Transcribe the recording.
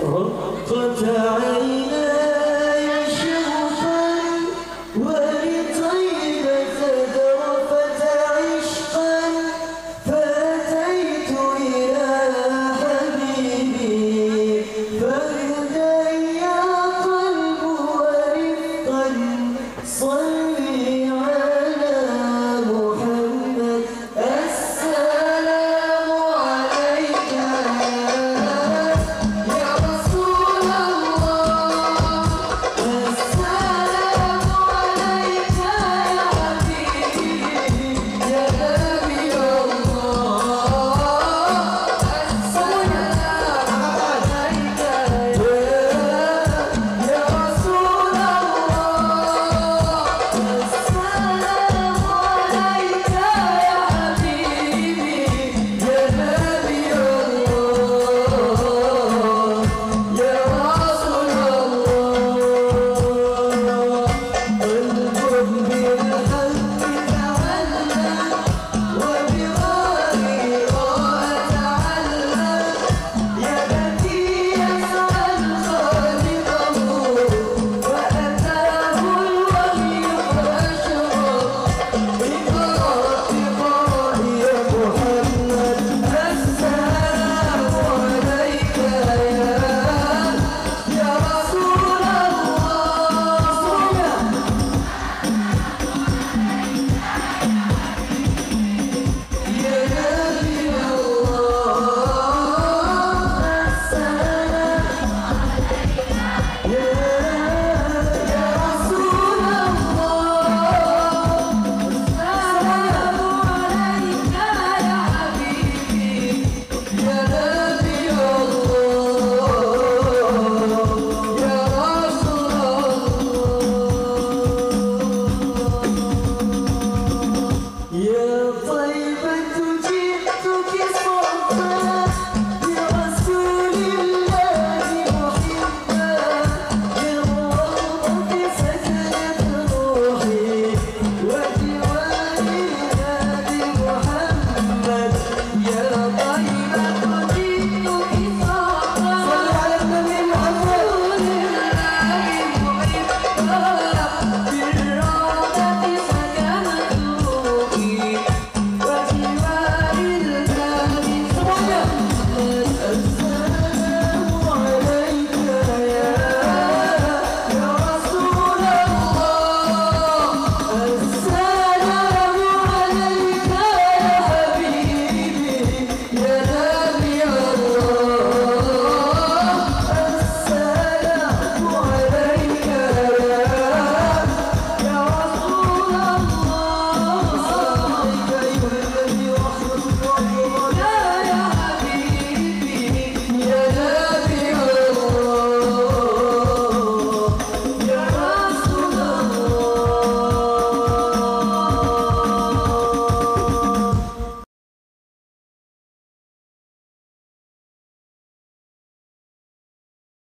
رقت عيني